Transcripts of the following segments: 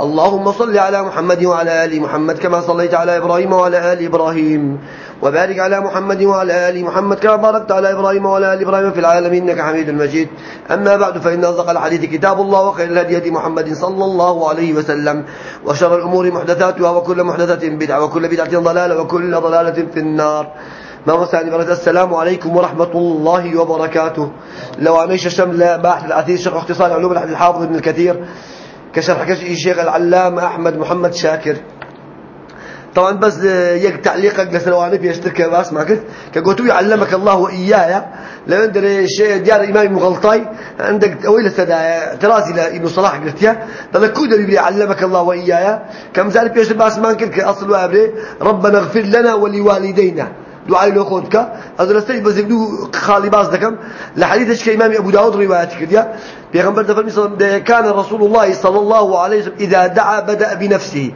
اللهم صل على محمد وعلى آل محمد كما صليت على إبراهيم وعلى آل إبراهيم وبارك على محمد وعلى آل محمد كما باركت على إبراهيم وعلى آل إبراهيم في العالمين إنك حميد مجيد. أما بعد فإن أصدق الحديث كتاب الله وخير الهدي هدي محمد صلى الله عليه وسلم وشر الأمور محدثاتها وكل محدثة بدعة وكل بدعة ضلالة وكل ضلالة في النار. ما وسعني بركة السلام عليكم ورحمة الله وبركاته. لو عميش الشمل باحث العثير شرح اختصار علوم الحافظ ابن الكثير. كشرح الشيخ العلامة أحمد محمد شاكر. طبعا بس يك تعليقك لسلواني في أشترك باس ما قلت كقلتوا يعلمك الله وإياي لو عندنا الشيء ديار إمام مغلطاي عندك أويل سدا ترازي لابن صلاح قلت يا. ضل كود اللي يعلمك الله وإياي كم ذلك بيش باس ما قلت أصل وأبري. ربنا اغفر لنا ولوالدينا. دعاء لو خودك. هذا لستي بس خالي باز دكم لحديث إمام أبو داود رواياتك ديا بيغمبر دفر كان رسول الله صلى الله عليه وسلم إذا دعا بدأ بنفسه.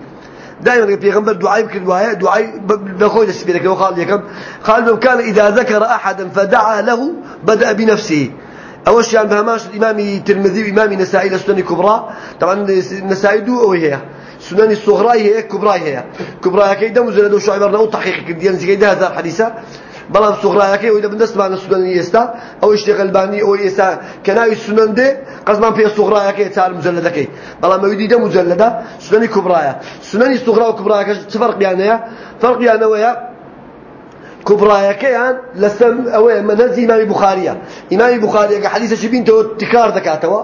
دائما في غنبر دعاء يمكن دعاء بخوي تسبيلك وقال لكم قال كان إذا ذكر أحدا فدعا له بدأ بنفسه. أول شيء عن بهماش الإمام الترمذي وإمام النسائي لسنن كبرى طبعا النسائي دو أو هي سنن الصغرى هي كبرى هي كبرى كيدا مزلد وشعب رنو تحقيق كديان زي هذا الحديثة بەڵام سوغرایەکەی ئەوی دەبن دەستمانە سنەنی ئێستا ئەوەی شتێقەلبانی ئەوەی ئێستا کە ناوی سنەن دێ قەزمان پێ سوغرایەکەی چار مجلدەکەی. بەڵام ئەوی دیدە مجلدە سنەنی کوبرایە. سنەنی سوغرا و کوبرایەکە چ فەرقیان هەیە فەرقیان ئەوەیە کوبرایەکەیان لەسەر ئەوەیە مەنهەجی ئیمامی بوخاریە ئیمامی بوخاریەکە حەدیثەشی بینتەوە تکرار دەکاتەوە.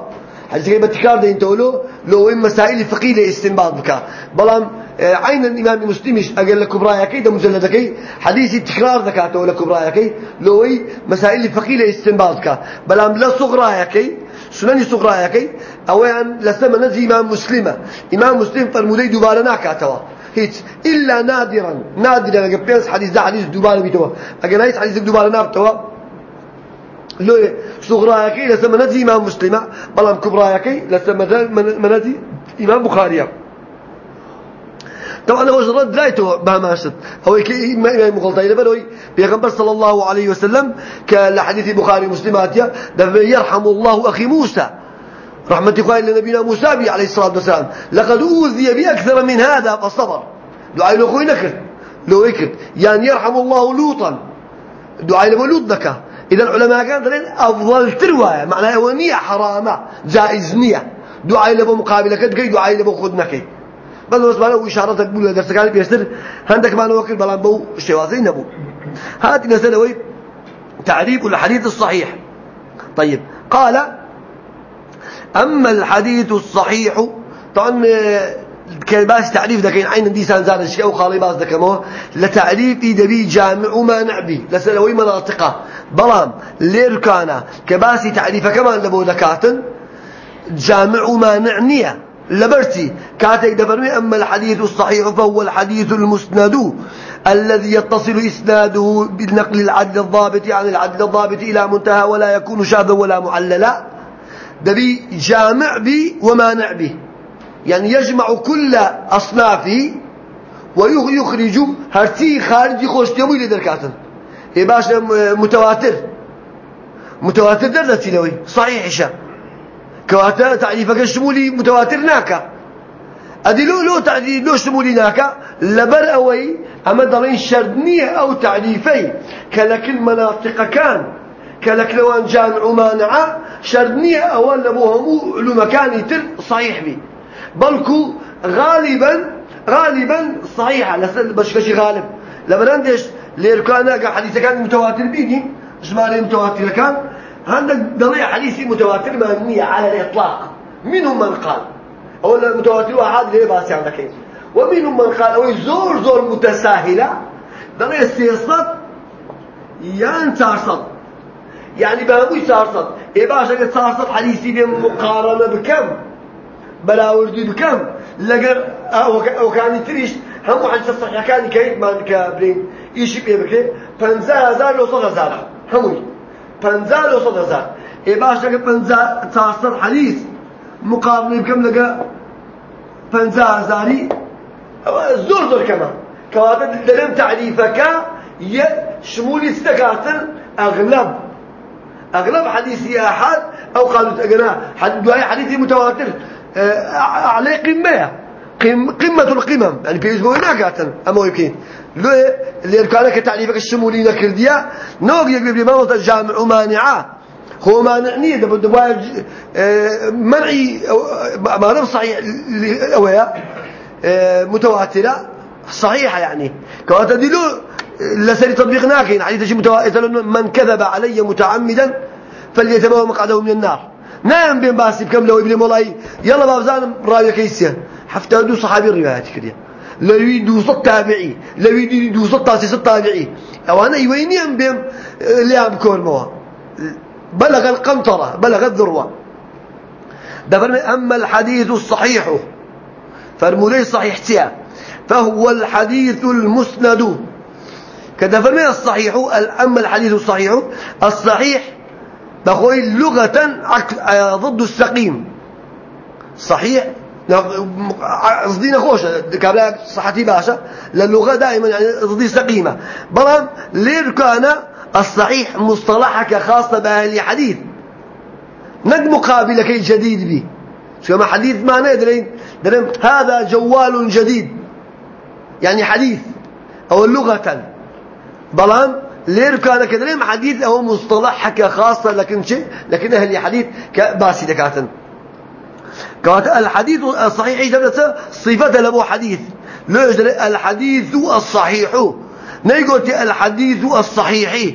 حديث بتكار ده انت له لو إما مسائل فقهية استنباط بك. بلام عين الإمام مسلم أقل لك كبرايا كي ده مجلد كي حديث تكرار ذكاته ولا كبرايا كي لو مسائل فقهية استنباط بك. بلام لا صغرايا كي سنن صغرايا كي أولا لسما نزي إمام مسلمة إمام مسلم فرمودي دوبارة ناكاتوا هيك إلا نادرا. نادرا أقل بينس حديث ده حديث دوبارة بيتوا أقل هيك حديث دوبارة نابتوا لو صغرايكي لسما ندي إمام مسلمة بلام كبرايكي لسما ندي إمام بخاري. طبعا هو جرد درايته بهماشت هو كي إمام مغلطة إلى بلوي بيغمبر صلى الله عليه وسلم كالحديث بخاري مسلمات يرحم الله أخي موسى. رحمة الله لنبينا موسى عليه الصلاة والسلام. لقد أوذي بأكثر من هذا فصبر. دعاء له خوي نكر لو يكر. يعني يرحم الله لوطا. دعاء له لوط ذكا إذا العلماء دلين أفضل ترواية معناها هو نية حرامة جائز نية دعاء لبو مقابلة كي دعاء لبو خدنا كي. بس بس معناه إشارة تقول درس كان بيستر. عندك معناه وكل بلان بو شوازي نبو. هات نسأل وي تعريف الحديث الصحيح. طيب. قال أما الحديث الصحيح طبعا باش تعريف ده كاين عين دي سان زاد الشيء وخالي باز ده كمان لتعريف دبي جامع ما نعبي. لسلوي مناطقة. بلام ليركانا كباسي تعريف كمان لبو دكاتن. جامع ما نعنية. لبرتي. كاتك دفرمي أما الحديث الصحيح فهو الحديث المسند. الذي يتصل إسناده بالنقل العدل الضابط عن العدل الضابط إلى منتهى ولا يكون شاذا ولا معللا. دبي جامع بي ومانع به يعني يجمع كل أصنافه ويخرج هرتي خارجي خوشتيوي لدركاتن. إيه باش متواتر. متواتر دردتي لوي صحيح إشا كواتا تعريفك الشمولي متواتر ناكا. أدي لو لو تعريف لو شمولي ناكا لبر أوي أما دارين شردنية أو تعريفي. كلكل مناطق كان. كلك لوان جامع مانعة. شردنية أول لبوهم لمكان يتر صحيح بي. بلكو غالبا غالبا صحيحة. بس كشي غالب. لما عندش ليركانا حديث كان متواتر بيني جمالي متواتر كان عندك ضليع حديثي متواتر مبنية على الإطلاق. منهم من قال. أولا متواتر واحد ليه باسي عندك؟ ومنهم من قال أو زور زور متساهلة. ضليع سيصد يان تارصد يعني بهموي تارصد إيه باشا قد حديثي بمقارنة بكم؟ لقر أو كان تريش هم حديث الصحيح كان كيف ما كابرين. إيش بيه بكري پنزا هزار صد هزار. پنزا لو صد هزار. إيه باش لقر پنزا تارصد حديث. مقابل بكم لقى فانزا هزاري زور زور كمان كواتا دلم تعريفك شمولي استكاتر أغلب. أغلب حديثي أحد. أو قالوا تقنا حد دعاء حديثي متواتر. عليه قمة. قمة القمم. يعني في أسبوع ناقاتا أما يمكن اللي كان كتعريفك الشمولي نكرديا نوق يقول لي ما وصل جامع مانعة. هو مانعني ده بده آه، منعي ما نفس صحيح أويا آه، متواترة. صحيحة يعني. كواتا دلو لسري تطبيق ناكين حديث شي متواتر من كذب علي متعمدا فليتبوأ مقعده من النار. نام بين باسي بكم لو ابن مولاي. يلا بابزان راوي كيسيا حفتى دو صحابي الروايات كده. لو يدو صد تابعي لو يدو صد تاسي صد تابعي أو أنا يوينيهم بهم ليام كورموا بلغ القنطرة بلغ الذروة. ده أما الحديث الصحيح فرمولي صحيح تيا. فهو الحديث المسند. كذا فرمي الصحيح أما الحديث الصحيح؟ الصحيح بخوي لغة ضد السقيم. صحيح؟ قصدي خوشة كابلا صحتي باشا. للغة دائما يعني ضد سقيمة بلان لير كان الصحيح مصطلحك خاصة بأهل حديث نك مقابل كي جديد به شو ما حديث ما درين هذا جوال جديد. يعني حديث أو لغة. بلان لير كان كدرين حديث أو مصطلح حكى خاصة لكن شيء لكن أهل حديث كباسي دكاتن. كانت الحديث الصحيح جبت صفة لبو حديث. لا الحديث الصحيح. نيقول الحديث الصحيح.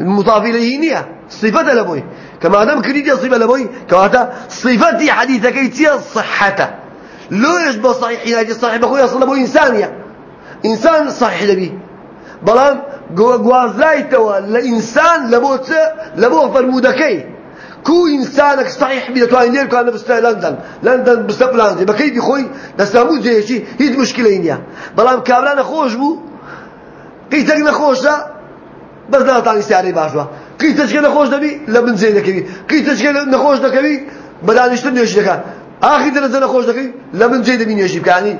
المضاف إليه نية. صفة لبوي كما دام كريدي صفة لبوي كواتا صفتي حديثك يتيا صحته لو يشبه صحيح يناجي صحيح بخوي يصل لبوي إنسانية إنسان صحيح لبي بلان گوازایتەوە لە ئینسان لە بۆ چ لە بۆ فەرمودەکەی. کو ئینسانێک صحیح بێتوانین لێ بکانە بستە لەندەن. لەندەن بستە پلانزی بەکەیفی خۆی دەستامو جێیەکی هیچ مشکلەی نییە. بەڵام کابرا نەخۆش بوو قیتەک نەخۆشە بەس ناتانی سیارەی باشوە. قیتەچکە نەخۆش دەبی لە بنجێ دەکەوی. قیتەچکە نەخۆش دەکەوی بەدانیشتن نوێژی دەکات آخی درجه نخوش دقی لمن جيد من يجيب يعني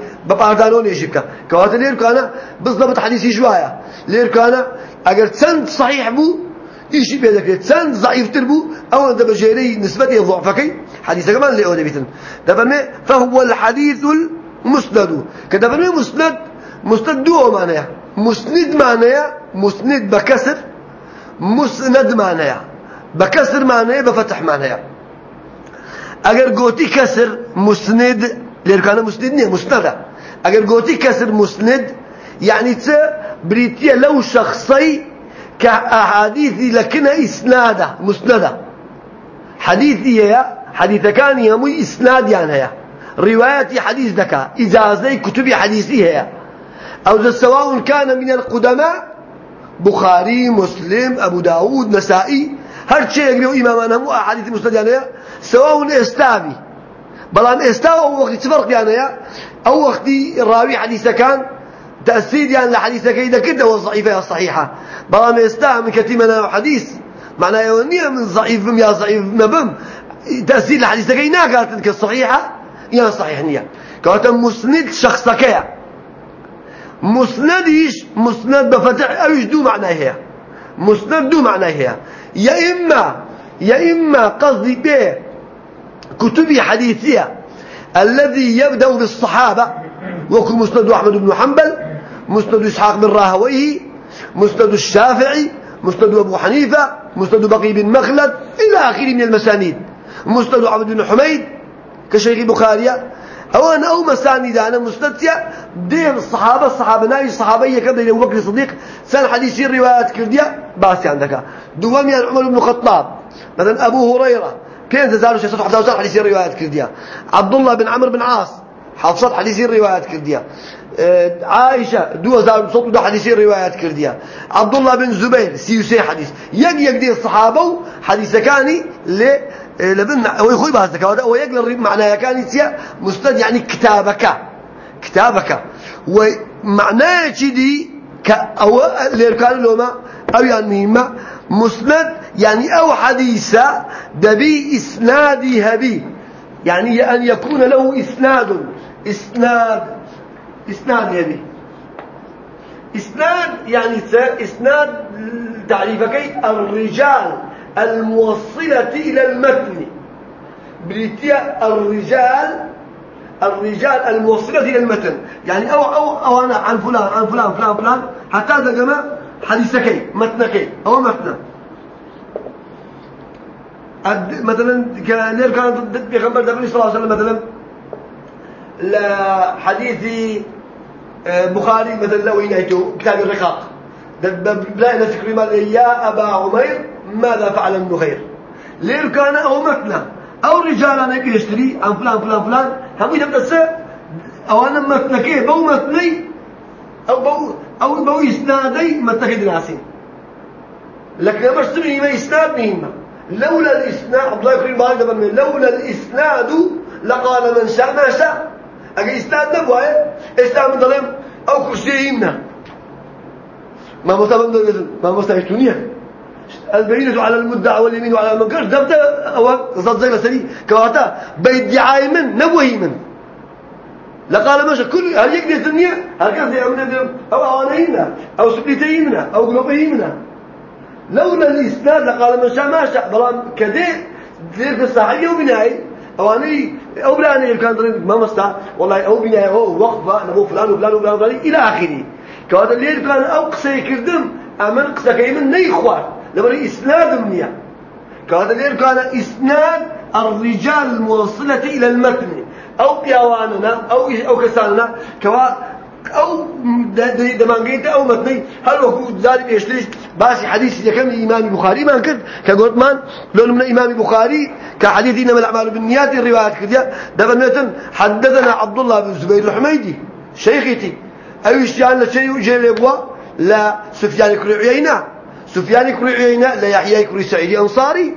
يجيب كا كوات لير كان بالضبط حديثي شوية لير كان اگر تسند صحيح بو يشي بيدك تسند ضعيف تربو أو انت بجيري نسبته ضعفكي. حديث كمان اللي اولى بيتن. دبنا فهو الحديث المسند. كدبنا مسند مسند دو معناه مسند معناه مسند بكسر مسند معناه بكسر معناه بفتح معناه اگر گوتی کسر مسند لێرکانە مسند نییە مستەدە ئەگەر گوتی کەسر مسند يعني چه؟ بريتيا لو شخصي كأحاديثي لكن إسنادة مسندة. حديثي هي حديث كان يموي إسناد يعني هي روايتي حديث دكا إجازي كتب حديثي هي أو سواء كان من القدماء بخاري مسلم أبو داود نسائي هر شيء يقرأ إمامنا مو أحاديث مسند يعني سواء استابي بلان استاو أو وقت فرق يعني أو وقت راوي حديث كان تأثير يعني لحديث كيدا كده والضعيفة الصحيحة بلان استا من كتيمنا حديث معناه يونية من ضعيف يا ضعيف نبم تأثير لحديث كينا كانت كالصحيحة يا صحيح نية. كانت مسند شخصك. مسند إيش؟ مسند بفتح أيش دو معناه هي؟ مسند دو معناه هي. يا إما يا إما قصدي به كتب حديثية. الذي يبدأ بالصحابة وكل مسند أحمد بن حنبل مسند إسحاق بن راهويه مسند الشافعي مسند أبو حنيفة مسند بقي بن مخلد إلى آخره من المسانيد. مسند عبد بن حميد كشيخ بخارية. أو أنا أو مسانيد أنا مستتيا دين الصحابة الصحابة ناي الصحابية كذا أبو بكر الصديق. سان حديثي الروايات كردية باسي عندك. دوامي عمر بن الخطاب. مثلا أبو هريرة كين تزالوا شيء صفحة حديث حديثي الروايات كردية. عبد الله بن عمرو بن عاص حفصت حديثي الروايات كردية. آه، عائشة دو زار صوت دو حديثي الروايات كردية. عبد الله بن زبير سيوسي حديث. يق يق الصحابة حديث كاني ل آه، لبن هو يخوي بهذا كذا هو يقل معناه كاني تيا مستد يعني كتابك. كتابك. ومعناه كذي ك أو الإركان لوما أو يعني مسند يعني أو حديثة دبي إسنادي هبي يعني أن يكون له إسناد. إسناد. إسناد يعني إسناد يعني إسناد تعريفك الرجال الموصلة إلى المتن. بريتيا الرجال الرجال الموصلة إلى المتن. يعني أو أو أو أنا عن فلان عن فلان فلان فلان. حتى هذا جماعة حديثكي متنكي أو متن. مثلا كان كان بيغمبر النبي صلى الله عليه وسلم مثلا لحديث آه، بخاري مثلا لو ينهيته كتاب الرقاق. بلا نفكر ما يا أبا عمير ماذا فعل النغير لير كان أو متنا أو رجال أنا يشتري عن فلان فلان فلان. هم يبدأ سه أو أنا متنكي بو متني أو بو أو بو إسنادي متنكي دراسين لكن مش تبني ما إسناد مهمة لولا الإسناد عبد الله يقول بعد لولا الإسناد لقال من شاء ما شاء. أجي إسناد إسناد من ظلم أو كرسي يمنا ما مستوى ما الدنيا البينة على المدعى واليمين على المنكر دبت أو زاد زي مسري كواتا بيدعاء من نبوه من. لقال ماشي كل هل يقدر الدنيا؟ هل زي أمنا أو أوانينا أو سبليتينا أو قلوبينا؟ لولا الإسناد لقال شاء ما شاء بلان كده ذير الصحيح وبناي أواني أو بلاني كان ضرب ما مستع والله أو بناي هو وقفة. نبو فلان وفلان وفلان, وفلان إلى آخره. كهذا اللي كان أو قصي كردم أمن قصة كيمن نيخوار. لبري إسناد منيا. كهذا اللي كان إسناد الرجال الموصلة إلى المتن. أو بيواننا أو أو كساننا. كوا أو دمانجيت أو متني. هل هو ذلك يشتري باسي حديث كم إمام البخاري ما كد كقولت مان لون من إمام البخاري. كحديث إنما الأعمال بالنيات الروايات كذا دفن حدثنا عبد الله بن زبير الحميدي. شيختي أيش يعني شيء جلبوا لا. سفيان كري عيينة. سفيان كري عيينة. لا. يحيى كري سعيد أنصاري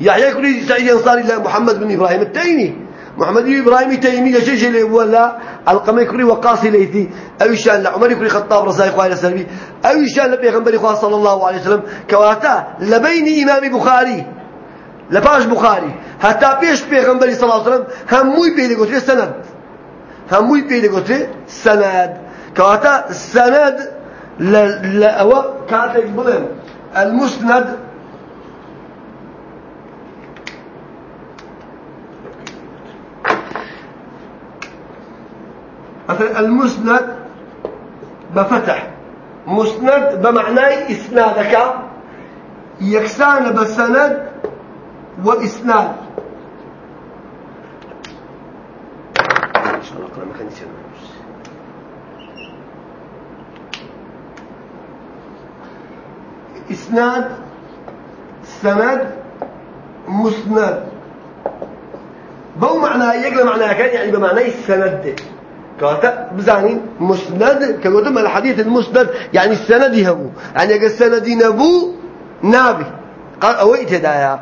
يحيى كري سعيد أنصاري لا. محمد بن إبراهيم التيمي. محمد بن إبراهيم التيمي لا شيء جلبوا لا القمي كري وقاصي ليثي. أو شان عمر كري خطاب رسائل خوالي سلبي أو شان لبيغمبر خواه صلى الله عليه وسلم. كواتا لبين إمام بخاري. لباش بخاري. حتى بيش بيغمبر صلى الله عليه وسلم. هموي بيلي قلت سند. هموي بيلي قلت سند. كواتا السند لا أو كاتك بلن المسند مثلا المسند بفتح. مسند بمعنى إسنادك. يكسان بسند وإسناد. إسناد سند مسند. بو معنى يقل معنى كان يعني بمعنى السند. كاتا بزانين مسند كقولتم الحديث المسند يعني السند يهبو. يعني يقول السند نبو نابي قال أويت دايا.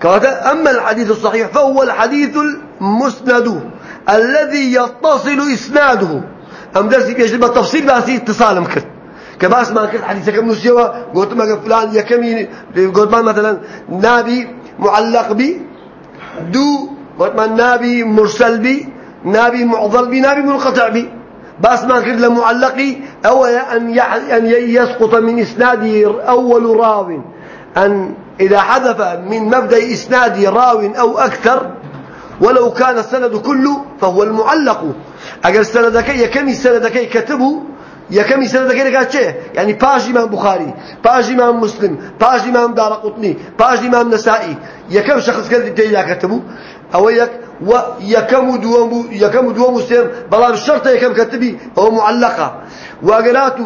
كاتا أما الحديث الصحيح فهو الحديث المسند الذي يتصل إسناده. أم درسي بيجب التفصيل بأسي اتصال مكت. كباس ما كنت حديثك من سوا قلت ما فلان يكمي قلت ما مثلا نابي معلق بي دو قلت ما نابي مرسل بي. نابي معضل بي نابي منقطع بي. بس ما كنت لمعلقي أو أن أن يسقط من إسناده أول راو. أن إذا حذف من مبدأ إسناده راو أو أكثر ولو كان السند كله فهو المعلق. أجل السند كي يكمي السند كي كتبه یەکەمی سەردەکەی یعنی پاش ئیمام بخاری پاش ئیمام مسلم پاش ئیمام دارەقوتنی پاش ئیمام نەسائی یەکەم شخص کە تێدا کەتبوو ئەوە یەک و یەکەم و دووەم بوو یەکەم و دووەم و سێم بەڵام شەرتە یەکەم کەتبی ئەوە معلقە واقرات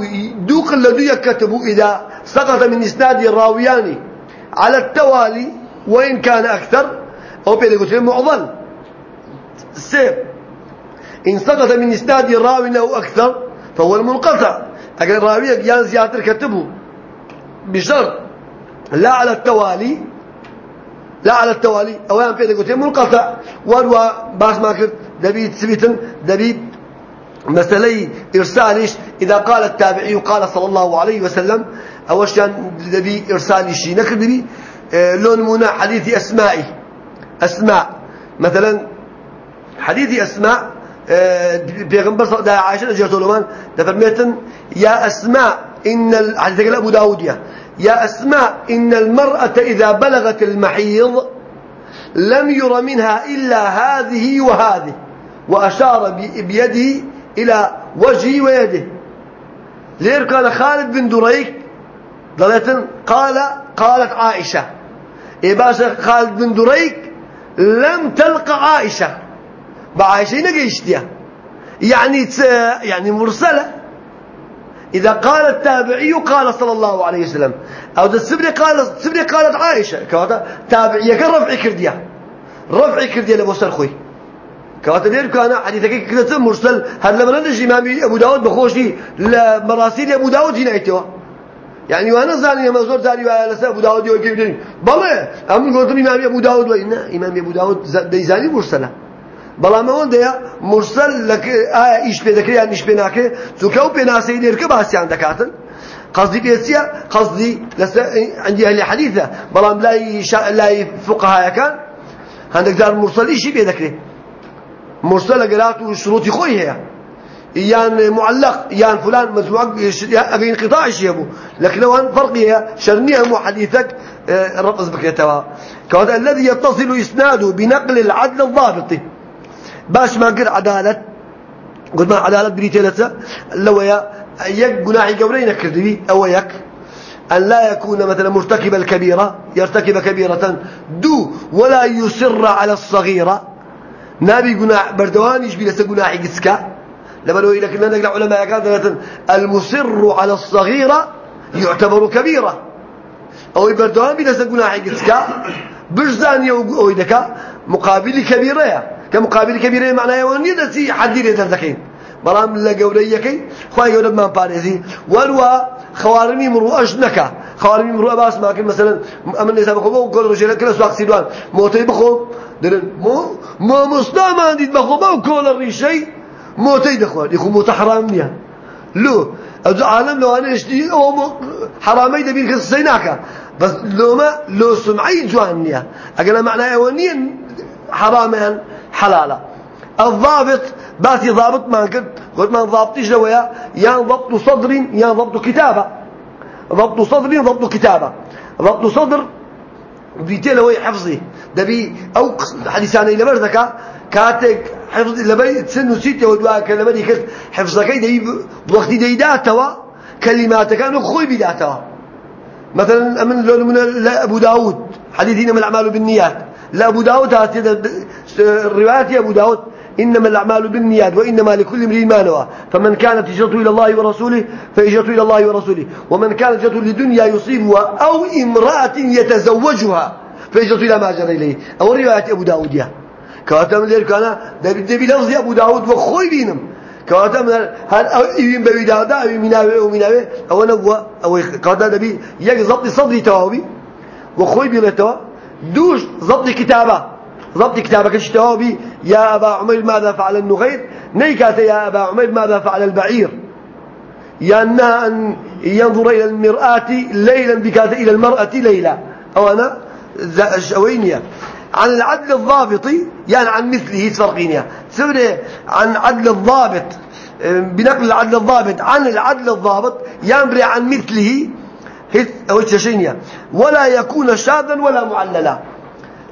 دو قل دو يكتبوا إذا سقط من إسناد الراويان على التوالي وإن كان أكثر أو بيقول معضل. سيب إن سقط من إسناد الراوي أو أكثر فهو المنقطع. أجل راوية يان زيادة كتبه بشرط. لا على التوالي لا على التوالي. أو يان بيدك قلت منقطع. وروا باس ما كرت دبي تثبيتا دبي إرسالش. إذا قال التابعي قال صلى الله عليه وسلم أول شيء دبي إرسالي شيء نكر دبي آه، لون منا حديث أسمائي أسماء. مثلا حديث أسماء الله عليه وسلم عائشة لمان دفرميتن يا أسماء إن الحديث أبو داود يا. يا أسماء إن المرأة إذا بلغت المحيض لم ير منها إلا هذه وهذه وأشار بيده إلى وجهه ويده. لير كان خالد بن دريك ضلتن قال قالت عائشة. إيه باشا خالد بن دريك؟ لم تلقى عائشة. بعائشة نقيشتيا يعني يعني مرسلة. إذا قال التابعي قال صلى الله عليه وسلم. أو السبري قال السبري قالت عائشة كواتا تابعية كرفع كرديا رفع كرديا لبو سرخوي كواتا دير كان حديثك كذا مرسل. هل لما نجي إمام أبو داود بخوشي؟ لمراسيل أبو داود هنا ايتوا يعني وأنا زاني ما زور زاني ولا لسه أبو داود يقول كيف بلى أم قلت إمام أبو داود وإن؟ إمام أبو داود ديزاني مرسلة. بەڵام ئەوەندەیە مرسل لە ئایا ئیش پێ دەکرێت یان نیش پێ ناکرێت چونکە ئەو پێناسەی لێرکە باسییان دەکاتن؟ قصدي بيسيا قصدي لس عندي أهل حديثة بلام لا يش... لا فقهاء كان عندك دار مرسل إيش بيذكره مرسل قرات وشروط خوي هي معلق يان فلان مجموعة أبي انقطاع شيء أبو لكن لو أن فرقية شرنيها مو حديثك الرقص بكتوا كهذا الذي يتصل إسناده بنقل العدل الضابط. باش ما قر عدالة قلت ما عدالة بريتي لسا لو يا يك جناحي قورين كردبي أو يك أن لا يكون مثلا مرتكب الكبيرة يرتكب كبيرة دو ولا يصر على الصغيرة. نبي جناح بردوان يجبي لسا جناحي قسكا. لما لو لكن نقل علماء كان المصر على الصغيرة يعتبر كبيرة. أو بردوان بلسا جناحي قسكا بجزان يو دكا مقابل كبيرة. كمقابل كبيرة معناه وني دسي حدير دزكين بلام لا قوليكي خوي قول ما باريزي ولوا خوارمي مرو أجنكا. خوارمي مرو أباس ما مثلا أمن نساب خو قول رجال كلا سواق سيدوان. موتي بخو درن مو ما مستعمل عندي بخو ما كل الريشي موتي دخوان يخو موت حرام نيا. لو عالم لو أنا إشتي أو حرامي دبير كسيناكا بس لو ما لو سمعي جوان نيا. أقول معناه ونيا حراما حلالا. الضابط باتي ضابط ما قلت قلت ما ضابطيش لويا يا ضبط صدر يا ضبط كتابة. ضبط صدر ضبط كتابة. ضبط صدر بيتي لوي حفظي. دبي أو حديثان إلى بردك كاتك حفظ لبي سن وسيتة ودواء كلمة كت حفظك دي بوقت دي داتوا كلمات كانوا خوي بداتوا مثلا من من أبو داود حديثنا من الأعمال بالنيات. لا أبو داود رواية أبو داود إنما الأعمال بالنيات وإنما لكل امرئ ما نوى. فمن كانت هجرته إلى الله ورسوله فهجرته إلى الله ورسوله. ومن كانت هجرته لدنيا يصيبها أو امرأة يتزوجها فهجرته إلى ما جرى إليه. أو رواية أبو داود يا. كاتم لير كان دبي لفظ أبو داود وخوي بينم. كاتم هل يبين بوي داود أو مناوي أو مناوي. أو نبوة أو كاتم دبي يجزبط صدري توابي وخوي بينتوا دوش ضبط كتابة. ضبط كتابك اشتوابي يا أبا عمير ماذا فعل النغير؟ نيكات يا أبا عمير ماذا فعل البعير؟ يا أن ينظر إلى المرآة ليلا بكات إلى المرأة ليلا أو أنا؟ شوينيا عن العدل الضابط يعني عن مثله تفرقينيا سوري عن عدل الضابط. بنقل العدل الضابط. عن العدل الضابط ينبري عن مثله. تشينيا ولا يكون شاذا ولا معللا.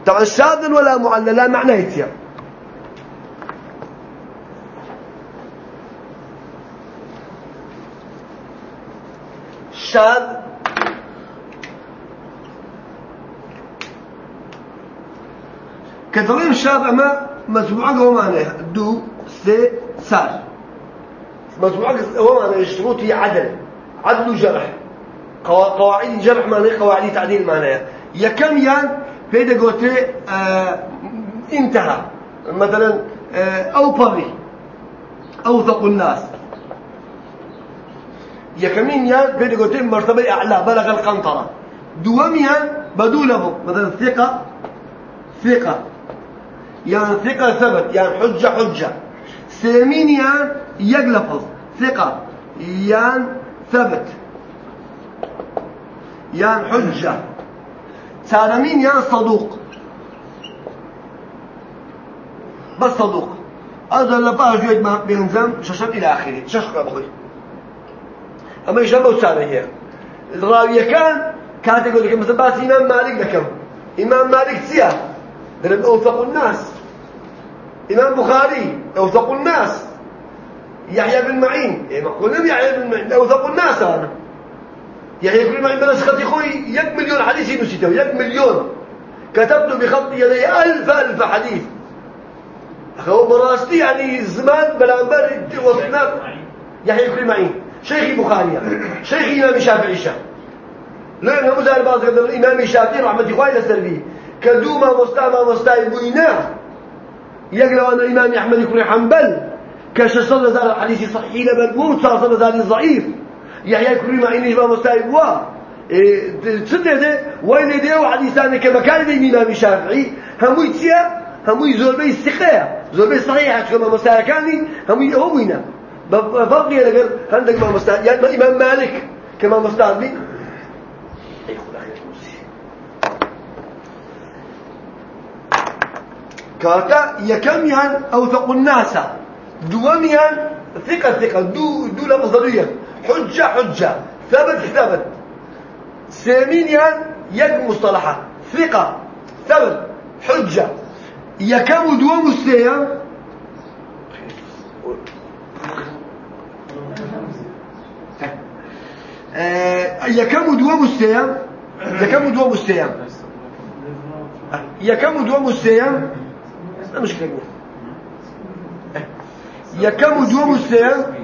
طبعا شاذا ولا معللا معناه يتيا شاذ. كتبين شاذ أما مجموعة هو معناه دو سي سار مجموعة هو معناه شروطي عدل عدل جرح قواعد الجرح معناه قواعد تعديل معناه يكم يان بيدا قوتي آه انتهى مثلا آه أو بري أوثق الناس. يكمين يان بيدا قوتي مرتبة أعلى بلغ القنطرة. دوام يان بدوله مثلا ثقة. ثقة. يعني ثقة ثبت يعني حجة حجة. سيمين يعني يقلفظ. ثقة. يعني ثبت. يعني حجة. سالمين يعني صدوق. بس صدوق. هذا اللي بقى جويد ما بينزم ششم إلى آخره شش بخوي أما يشبه وسانه هي الراوية كان كانت يقول لك مثلا باس إمام مالك لكم إمام مالك سيا درب أوثق الناس. إمام بخاري أوثق الناس. يحيى بن معين إيه ما قلنا يحيى بن معين أوثق الناس أنا يحيى بن معين بلش خطي خوي يك مليون حديث نسيته يك مليون. كتبت بخط يدي ألف ألف حديث. أخو براستي يعني زمان بلانبر وصفنا يحيى بن معين شيخي بخاري شيخي إمام الشافعي لأن أبو زهر بعض قدر الإمام الشافعي رحمة الله لسربي كدوما مستا ما مستا بوينا يقرأ أن الإمام أحمد يكون حنبل كشصل زال الحديث صحيح لبل موت صل زال ضعيف. يحيى ما إني ما مستا بوا تصدق ده وين ده وحديثان كمكان ده الإمام الشافعي هم يتيا هم يزور السقيا زور صحيح كما مستا كاني هم يهوينا بقي لقر عندك ما مستا يعني الإمام مالك كما مستا بي كاتا يكميان أوثق الناس. دوميان ثقة ثقة. دو دو لفظرية حجة حجة. ثبت ثبت سامينيان يك مصطلحة. ثقة. ثبت حجة. يكم دوم السيام؟ آه، يكم دوم السيام؟ يكم دوم السيام. يكم دوم السيام؟ مشكلة. يكم دوم السيام؟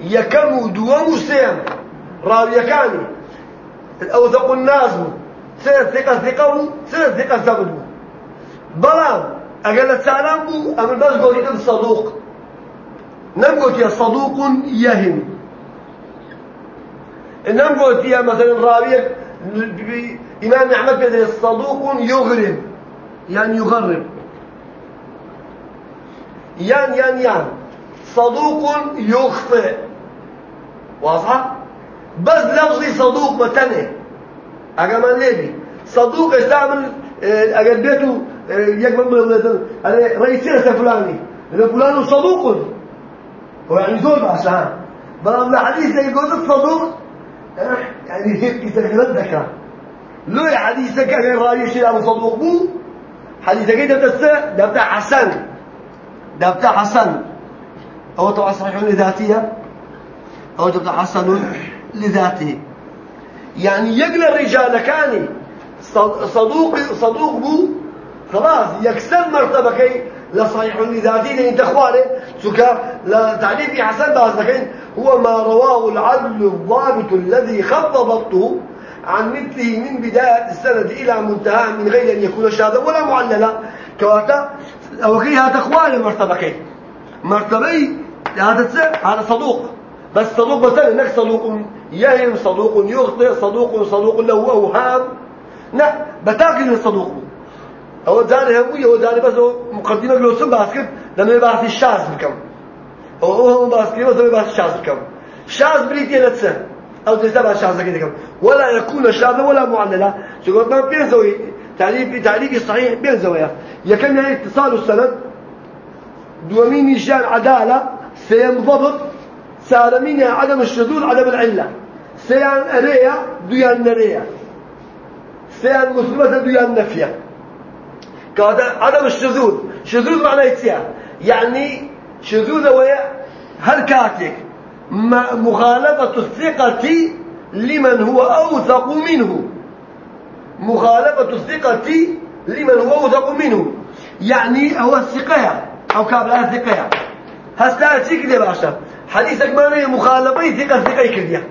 يكم دوام سيم. راوي كاني الأوثق الناس. سنة ثقة ثقة. سنة ثقة ثبت بلان أقل بو. أمر بس قلت الصدوق نم قلت يا صدوق يهم. نم قلت يا مثلا راوي إمام أحمد بدر الصدوق يغرب. يعني يغرب. يان يان يان. صدوق يخطئ. واضحة؟ بس لفظي صدوق متنه أجمل ليبي صدوق استعمل أجل بيته يقبل من مثلا رئيسي فلاني لأن فلان صدوق هو يعني زول بعشان بلام الحديث يقول الصدوق يعني هيك يتغلبك لو حديثك غير رايش أبو صدوق بو حديثك ده بتاع حسن. ده بتاع حسن. أو طبعا صحيح لذاتها أو بتاع حسن لذاته. يعني يقل الرجال كاني صدوق صدوق بو خلاص يكسر مرتبة كي لصحيح لذاته لأن تخوانه سكا لتعريف حسن بازدكين هو ما رواه العدل الضابط الذي خف ضبطه عن مثله من بداية السند إلى منتهى من غير أن يكون شاذا ولا معللا. كواتا أو كي هذا أخوان مرتبة كي مرتبة هذا هذا صدوق. بس صدوق مثلا إنك صدوق يهم صدوق يخطئ صدوق صدوق له أوهام. لا بتاكل الصدوق هو داني هموية هو داني بس مقدمة لوسم باسكت لما يبعث الشاذ بكم. هو هو باسكت بس يبعث الشاذ بكم. شاذ بريتي لتسه أو تسبع شاذ كده ولا يكون شاذا ولا معللا. شو ما بينزوي تعريف تعريف الصحيح بينزويا يكن يعني اتصال السند. دومين جان عدالة سينضبط سالمين عدم الشذوذ عدم العلة. سيان أريا دويان نريا. سيان مثبتة دويان نفيا. كهذا عدم الشذوذ. شذوذ معناه يتسيا يعني شذوذ ويا هل كاتك مخالفة الثقة لمن هو أوثق منه. مخالفة الثقة لمن هو أوثق منه. يعني هو الثقة أو كابلا ثقة هستا تيك باشا حديثك معنى مخالفة ثقة ثقة كرديا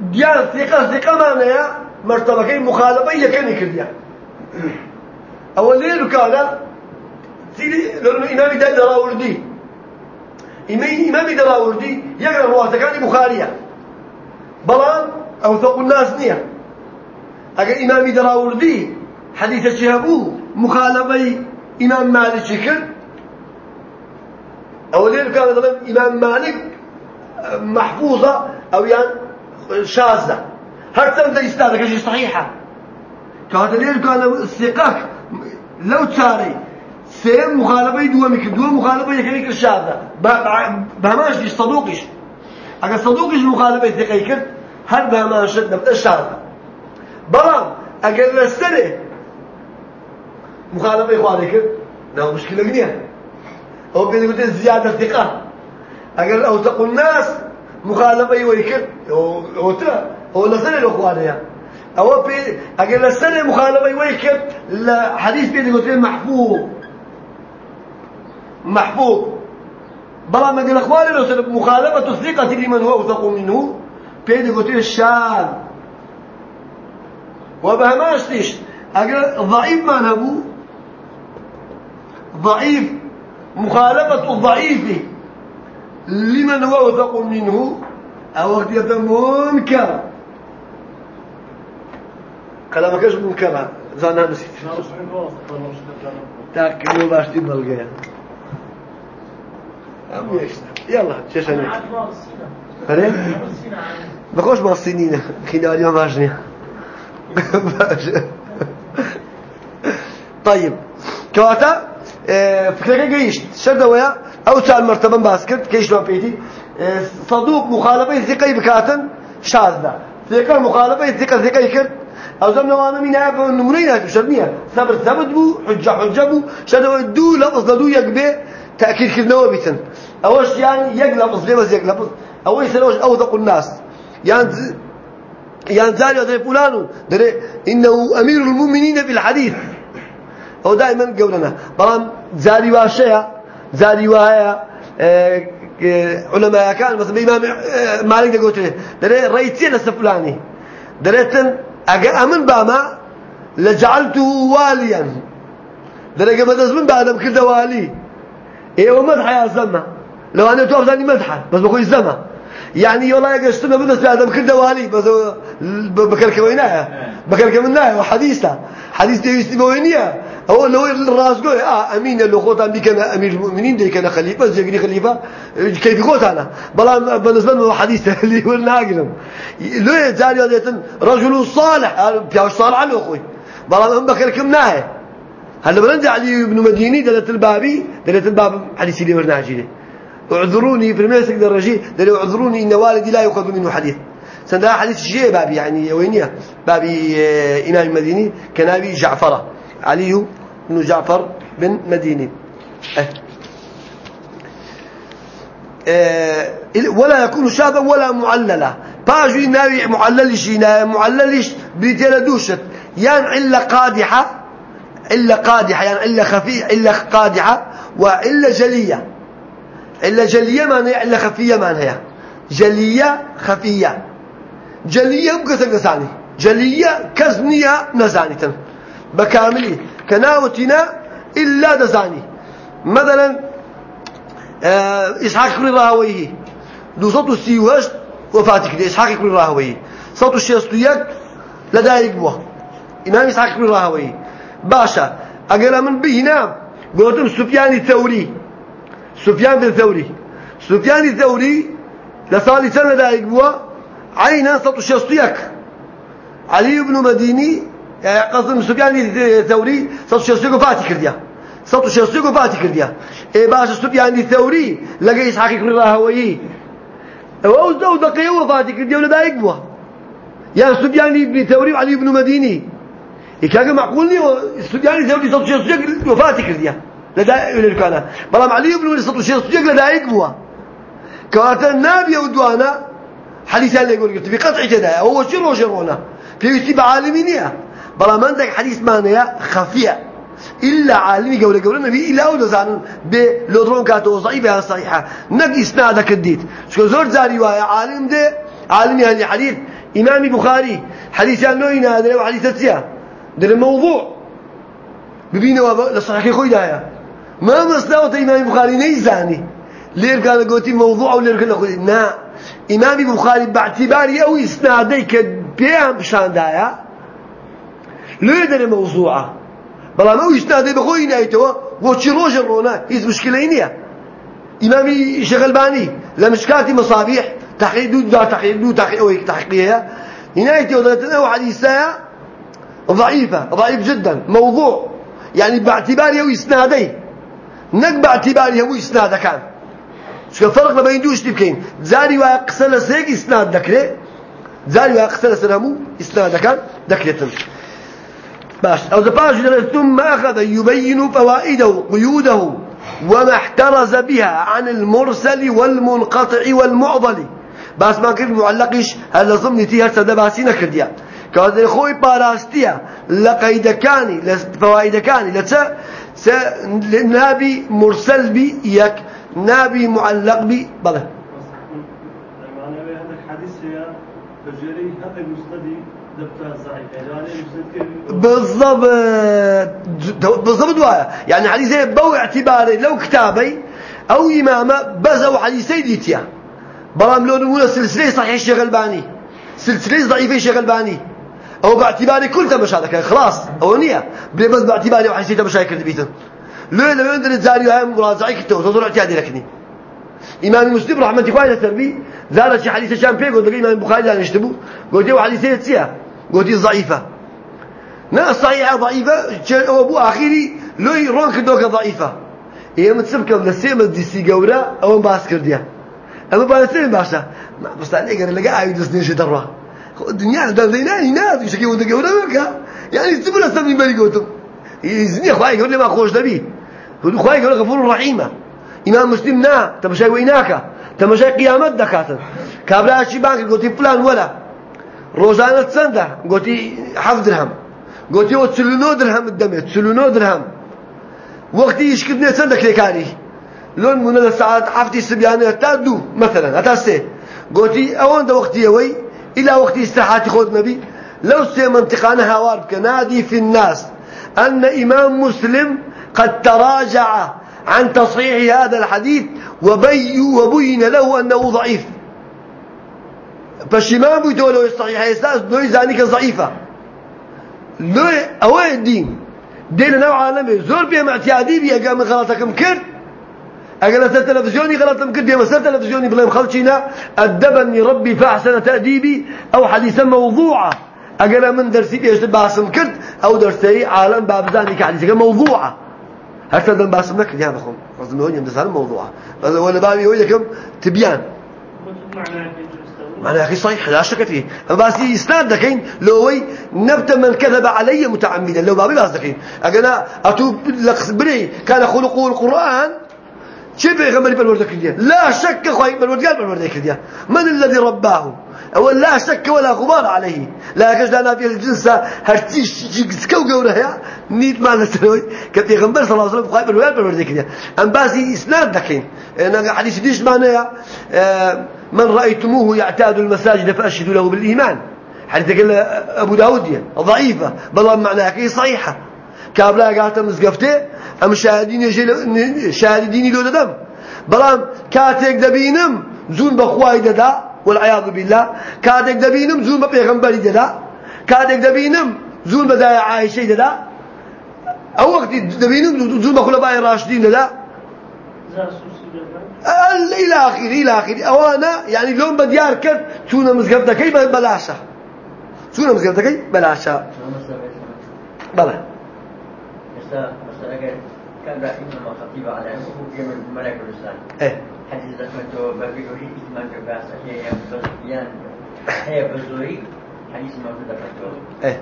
ديال ثقة ثقة معنى مرتبة كي مخالفة يكن كرديا أول ليه كذا سيدي لو إمامي دا دراوردي. إمامي دراوردي يقرأ رواتكاني بخارية بلان أوثق الناس نية أجل إمامي دراوردي حديث شهبو مخالفة إمام مالك شكر أو ليه كان إمام مالك محفوظة أو يعني شاذة. حتى أنت استاذك شيء صحيحة؟ كهذا ليه كان الثقة لو تاري سيم مخالفة دوامي كدوا مخالفة يكريك الشاذة بهماش دي صدوقش أجا صدوقش مخالفة ثقة يكر هل بهماش نبدأ الشاذة بلام أجا السنة مخالفة إخواني كر نعم مشكلة جنيه أو بيقول زيادة ثقة أجا أوثق الناس مخالفة ويكر هو ترى هو لسنة الأخوان يعني أو بي أجل السنة مخالفة ويكر الحديث بيدي قلت محفوظ محفوظ بلا ما قال أخواني لو مخالفة الثقة لمن هو أوثق منه. بيدي قلت الشاذ وبهماش ليش؟ أجل ضعيف ما نبو ضعيف مخالفة الضعيف لمن هو أوثق منه أو وقت منكر كلامك إيش منكر زانا نسيت. تاك مو باشتي بلقيا يلا شو هري بخوش مع السنين. خلال يوم واجني طيب. كواتا؟ فكرة قيشت شرد ويا أو سال مرتبة باسكت كيش بيتي آه، صدوق مخالفة ثقة بكاتن شاذة ثقة مخالفة ثقة ثقة يكر أو زمن وأنا من هذا النمونين هذا شرنية ثبت ثبت بو حجة حجة بو شدوا دو لفظ دو يقبي تأكيد كذا بيتن أوش يعني يقلب ليه بس يقلب أول سنوش أوثق الناس يعني يعني زاري فلان إنه أمير المؤمنين في الحديث. أو دائما قولنا طبعا زاري واشيا زاري وهايا آه، آه، علماء كان مثلا إمام آه، مالك ده قلت دري رئيسي لسفلاني دريتن أجا أمن باما لجعلته واليا درجة مدرس من والي إيه ومدح يا زلمة لو أنا توقف ثاني مدحة بس بقول زلمة يعني والله يقصدنا بدرس بعد كده والي بس بكرك ويناه بكرك مناه وحديثه حديث ده يستوينيه هو لو الراس قول آه امين اللي خوت عندي كان امير المؤمنين ده كان خليفه زي خليفه كيف يقول أنا بلا بالنسبة له حديث اللي هو الناقل لو يزال هذا رجل صالح بياش صالح عنه أخوي بلا ام بكر كمناه هلا بلند علي بن مديني دلت البابي دلت الباب حديث اللي ورناجي اعذروني في المسك درجي دلوا اعذروني ان والدي لا يؤخذ منه حديث سندا حديث شيء بابي يعني وينيه بابي آه، امام المديني كان ابي جعفره. علي بن جعفر بن مديني أه. أه ولا يكون شابا ولا معللا. باجي ناوي معللش معللش بيتيلا دوشت. يعني إلا قادحة إلا قادحة يعني إلا خفية إلا قادحة وإلا جلية. إلا جلية معناها إلا خفية معناها جلية خفية. جلية بقصة نزاني جلية كزنية نزاني بكامله كناوتنا إلا دزاني. مثلا آه، إسحاق كل راهوية. دو صوت السيوهش وفاتك. دي إسحاق كل راهوية. صوت الشيستويك لدايق بوه. إمام إسحاق كل راهوية. باشا أقل من بهنا قلتم سفيان الثوري. سفيان بن ثوري سفيان الثوري لصالي سنة دايق بوه. عينا صوت الشيستويك علي بن مديني قصدم سفيان الثوري صوت شيستويك وفاتي كرديا. صوت شيستويك وفاتي كرديا. إيه باش سفيان الثوري لقى إسحاق كل راهوي أو زو دقيقة وفاتي كرديا ولا دايق بوا. يا سفيان الثوري وعلي بن مديني. يكاك معقول لي سفيان الثوري صوت شيستويك وفاتي كرديا. لدايق ولا كان بلام علي بن صوت شيستويك لدايق بوا. كواتا النبي ودوانا. حديث اللي يقول في قطع جدا هو شر وشرونا في يسيب عالمينيا بلا ما عندك حديث معناه خفية إلا عالمي قولة قولة النبي إلا زانون بلودرون كاتو ضعيفة صحيحة نك إسنادك الديت شكو زور زاري رواية عالم ده عالمي هذه حديث إمامي بخاري حديث نوين هذا وحديث تسيا ده الموضوع ببينه لصحيح خوي دايا ما مستوى إمام البخاري نيزاني لير كان قوتي موضوع أو لير كان أقول نا إمام البخاري باعتباري أو إسنادي كبيام شان دايا يدري موضوعه بلا ما إسنادي بخوي نايتوا وشي روجر رونا هيز مشكلة إنيا إمامي شغلباني لمشكاتي مصابيح تحقيق دو تحقيق دو تحقيق أو تحقيقها هنايتي وضعتنا وحديثها ضعيفة ضعيف جدا موضوع. يعني باعتباري هو إسنادي نك باعتباري هو إسناد كان شو فرق بين دوش تبكين زاري وقسل سيك إسناد ذكره زاري وقسل سلامو إسناد كان ذكرتن باش. أو زباش ثم أخذ يبين فوائده قيوده وما احترز بها عن المرسل والمنقطع والمعضل. بس ما كنت معلقش هل ضمن تي هرسا دباسي نكرديا كذا خوي باراستيا لقيدكاني لفوائدكاني لتا نابي مرسل بي يك نابي معلق بي. بله بالضبط بالضبط دوايا يعني حديث بو اعتباري لو كتابي أو إمامة بزو حديثي ديتيا. بلام لو نمونه سلسلة صحيح الشيخ الباني. سلسلة ضعيفة الشيخ الباني. أو باعتباري كل تمشى خلاص أو نية. بس باعتباري وحسيت تمشى كرد بيتن لو لو يندر الزاري هاي مراجعه كتو وتظهر اعتيادي لكني. إمام مسلم رحمة الله عليه تربي زارت شي حديث شامبي قلت إمام البخاري لا نشتبو قلت له حديثه تسيا. قلت ضعيفه نا صحيحه ضعيفه أو ابو اخيري لو يرون كدوك ضعيفه هي متسبكم لسيمه دي سي قورا أو باس كرديا اما باسين باشا بس عليك أنا لقى عايد سنين درة الدنيا ده زيناني ناس يشكي وده قورا بك يعني تبلا سمي بالي قوتم يزني أخوي يقول لي ما خوش دبي أخوي يقول غفور رحيمه امام مسلم نا تمشي ويناك تمشي قيامت دكاتن كابلا شي بانك قلتي فلان ولا روزانه تسنده قلتي حفظ درهم. قلتي وتسلونو درهم الدم تسلونو درهم. وقتي يشكدني سندك لكاري لون من الساعات حفتي سبيانه تادو مثلا. هتاسي قلتي اوان ده وقتي وي إلى وقت استراحاتي خود نبي لو سي منطقانا هوار كنادي في الناس أن إمام مسلم قد تراجع عن تصحيح هذا الحديث وبي وبين له أنه ضعيف فالشمام بيتو لو يصحيح يستاذ لو يزانيك ضعيفة لو أوي الدين. دين نوع عالمي زور بيهم اعتيادي بي أقام غلطكم كرت. أقل أسر تلفزيوني غلطم كرت بيهم أسر تلفزيوني بلاهم خلشينا. أدبني ربي فأحسن تأديبي أو حديثا موضوعا. أقل من درسي بيش باسم كرت أو درسي عالم بابزاني كحديثك موضوعا. هكذا دم باسم نكرت؟ يا بخم قصدي هون يمدس موضوعا. ولا بابي هو لكم تبيان. معنى أخي صحيح لا شك فيه. بس إسناد دكين لو وي نبت من كذب علي متعمدا لو بابي باس دكين. أجنا أتوب بري كان خلقه القرآن. شو بيغمر بالورد كرديا لا شك خوي بالورد قال بالورد من الذي رباه؟ أو لا شك ولا غبار عليه. لا كجدنا في الجنسة هرتيش جيكسكو قورها نيت ما نسوي كبيغمبر صلى الله عليه وسلم خوي بالورد بالورد كرديا أم باسي إسناد دكين. أنا حديث ديش معناه من رأيتموه يعتاد المساجد فأشهدوا له بالإيمان. حديث قال أبو داود ضعيفة بل معناها كي صحيحة. كابلا قالت مزقفته أم شاهدين يجي شاهدين لو دم بلام كاتك دبينم زون بخواي ددا والعياذ بالله. كاتك دبينم زون ببيغمبري ددا. كاتك دبينم زون بداية عايشة ددا. أو وقت دبينم زون بخلفاء الراشدين ددا. إلى آخره إلى آخره. أوانا يعني لون بديار كرت تونا مزقفتا كي بلاشا تونا مزقفتا كي بلاشا بلا كان إنما خطيب على أنه من ملك الإسلام. إيه. حديث زحمته بابي أولي إثمان كباس هي بزيان هي بزوري حديث ما في ذكرته إيه.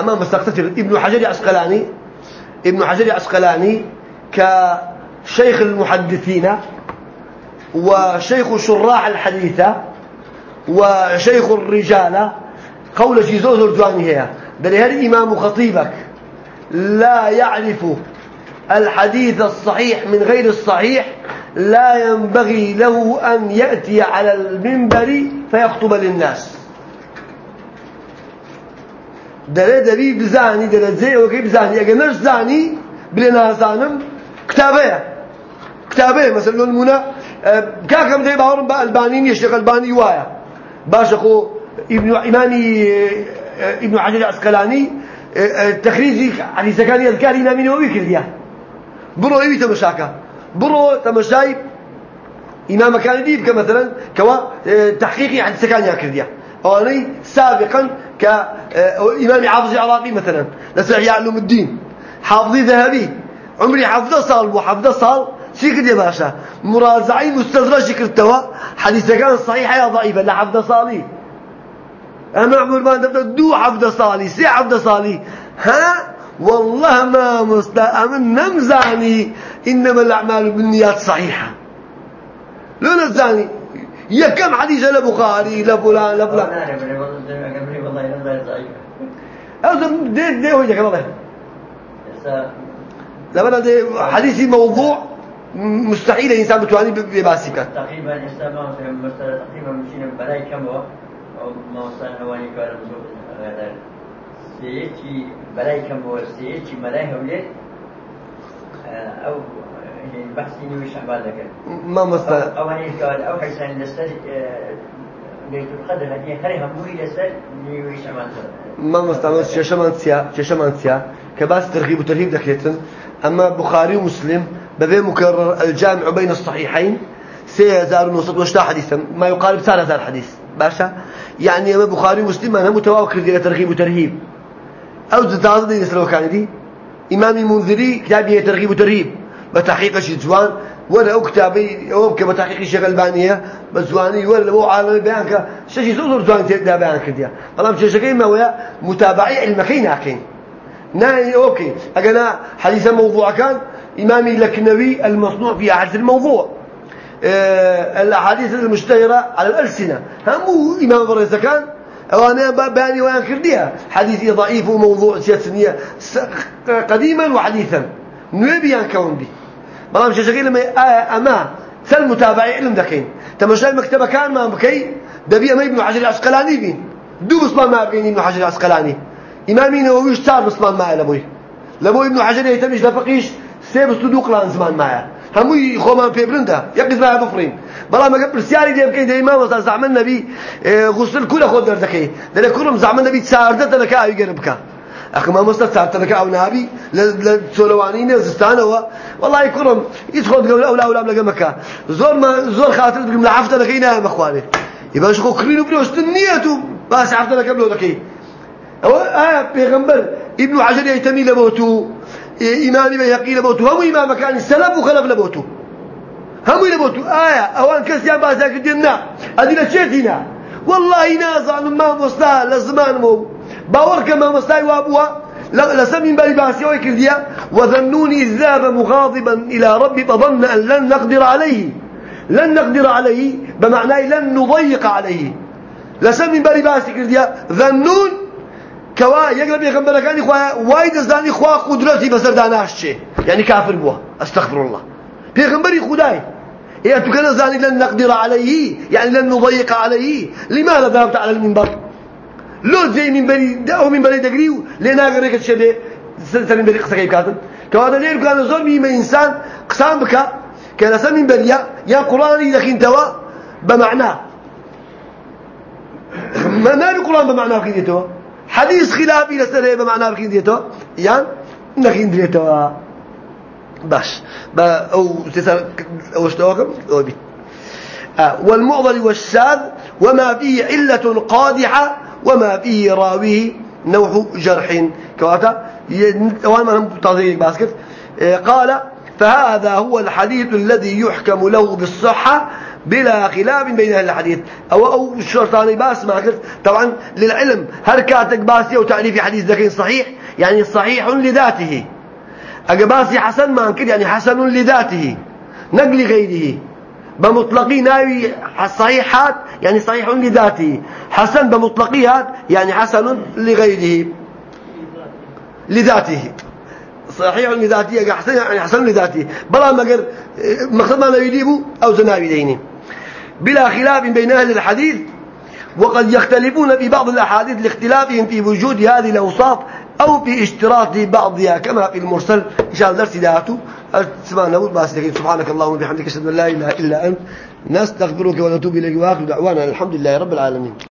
أما ابن حجر عسقلاني ابن حجر عسقلاني كشيخ المحدثين وشيخ شراح الحديثة وشيخ الرجال. قول شي زوزر جواني هي. هل إمام خطيبك لا يعرف الحديث الصحيح من غير الصحيح؟ لا ينبغي له أن يأتي على المنبر فيخطب للناس. دەرێ دەبی بزانی دەرەجێ ئەوەکەی بزانی ئەگە نەش زانی بلێ نازانم كتابه. كتابه مثلا المنى أه، كاكم دي باورم بالباني يشتغل ألباني وايا. باش اخو ابن امامي أه، ابن حجر العسقلاني أه، تخريجي حديث كان يذكر امام النووي كرديا. برو ايبي تمشاكا. برو تمشاي إمام كان ديب كمثلا كوا تحقيقي حديث كان يا كرديا أواني سابقا كإمام حافظ العراقي مثلا. لسه يعلم الدين. حافظي ذهبي. عمري حفظه صال وحفظه صال كده يا باشا؟ مراجعي مستدرج كرتوا حديث كان صحيح يا ضعيفة لا حفظه صالي أنا عمر ما تبدأ دو حفظه صالي سي حفظه صالي ها؟ والله ما مستأمن نمزاني إنما الأعمال بالنيات صحيحة. لو نزاني يا كم حديث لبخاري لفلان لفلان هذا ده ده هو يا والله لما حديثي موضوع مستحيل الإنسان بتواني بباسكة. تقريبا استمع مثلا تقريبا مشينا بلاي كم هو أو ما وصلنا كوالا مزوج سيتي بلاي كم هو سيتي ملاي هوليت. أو بحثي نوي شعبان لك. ما مستحيل أو أنا قال أو حسن لسر ليلة القدر خريها لسر ما مستعمل ششمان سيا ششمان سيا كباس ترغيب وترهيب ذكرتن أما بخاري ومسلم بذي مكرر الجامع بين الصحيحين سيزار ونصد وشتا حديثا. ما يقارب سال هزار حديث باشا؟ يعني بخاري ومسلم أنا متواكر دي ترغيب وترهيب. أو زتازة دي نسلو كان دي إمام المنذري كتابه ترغيب وترهيب. بتحقيق شي جوان ولا أو كتابي أو بتحقيق شغل بانية بزواني ولا هو عالم بيانك شيء زور زوان تبدا بيان كديا والله شيء شيء ما هو متابعي المكين ناكين ناي أوكي. أجنا حديث الموضوع كان إمامي لكنوي المصنوع في أحاديث الموضوع. أه الأحاديث المشتهرة على الألسنة. هم إمام بريسة كان؟ أو أنا بياني وأنا كرديها. حديثي ضعيف وموضوع سياسية قديما وحديثا. نوێ كون بي بەڵام شێشەکەی لەمە ئەمە سەر متابعی علم دەکەین تەمەشای مەکتەبەکانمان بکەی دەبی ئەمە ابن حجر العسقلاني بین دوو بسمان ما بکەین ابن حجر العسقلاني. ئیمامی نەوەویش چار بسمان مایە لەبۆی لەبۆ ابن حجر هەیتەمیش لە فقیش سێ بست و دوو قڵان زمان مایە. هەمووی خۆمان پێ برندە. یەک زمان بفڕین بەڵام ئەگە پرسیاری لێ بکەین دەی مامە زعمن نەبی غوسل کورە خۆ دەردەکەی. دەرێ کوڕم زعمن نەبی چاردە تەنەکە ئاوی گەرم بکە. أخي ما مستر تعتلك أو نابي لسولوانين زستانه والله يكرم يدخل قبل أولا أولا بلقى مكة زور ما زور خاطر بقم لعفت لك هنا مخواني يبقى شكو كرينو بنوست النية بس عفت لك قبل لك أو آه بيغمبر ابن عجل يتمي لبوتو إمامي بيقي لبوتو هم إمام كان السلف وخلف لبوتو. هم لبوتو. آية أوان كسيان باسا كدينا أدينا شيتنا والله نازع ما مصنع لزمان مو. باور كما مستاي وابوا. لسمين بالي باسيوي كرديا. وظنوني إذ ذهب مغاضبا إلى ربي فظن أن لن نقدر عليه. لن نقدر عليه بمعنى لن نضيق عليه. لسمين بالي باسي كرديا. ظنون كوا يقلب يغنبنا كان إخوة وايد أزداني إخوة قدرتي بسر داناش يعني كافر بوا استغفر الله بيغنبري خداي إيه تكنا زاني لن نقدر عليه يعني لن نضيق عليه لماذا ذهبت على المنبر. لو زي من بني أو من بني دقريو لنا غيرك تشبه سر من بني قصة كيف كاتب كوانا ليه كان ظلمي ما إنسان قسام بك كان سر من بني يا قرآن لكن توا بمعنى ما ما القرآن بمعنى كيديتوا حديث خلافي لسره بمعنى كيديتوا يعني نكين ديتوا باش. با أو تسأل أو اشتواكم أو بيت آه. والمعضل والشاذ وما فيه علة قادحة وما فيه راويه نوع جرح. كواتا؟ وأنا تضيق باسكت. إيه، قال فهذا هو الحديث الذي يحكم له بالصحة بلا خلاف بين أهل الحديث. أو أو الشرطاني باس ما قلت. طبعا للعلم هل كاتك باسي أو تعريف حديث ذكي صحيح؟ يعني صحيح لذاته. أقباسي حسن ما أنكر يعني حسن لذاته. نقل غيره. بمطلقي ناوي صحيحات يعني صحيح لذاته. حسن بمطلقيات يعني حسن لغيره. لذاته. صحيح لذاته يعني حسن يعني لذاته. بلا ما قر مقصد ما يجيبه أو زناوي ديني. بلا خلاف بين أهل الحديث وقد يختلفون في بعض الأحاديث لاختلافهم في وجود هذه الأوصاف أو في اشتراط بعضها كما في المرسل إن شاء الله درس داته أسمع نقول بس سبحانك اللهم وبحمدك أشهد أن لا إله إلا أنت نستغفرك ونتوب إليك وآخر دعوانا الحمد لله رب العالمين.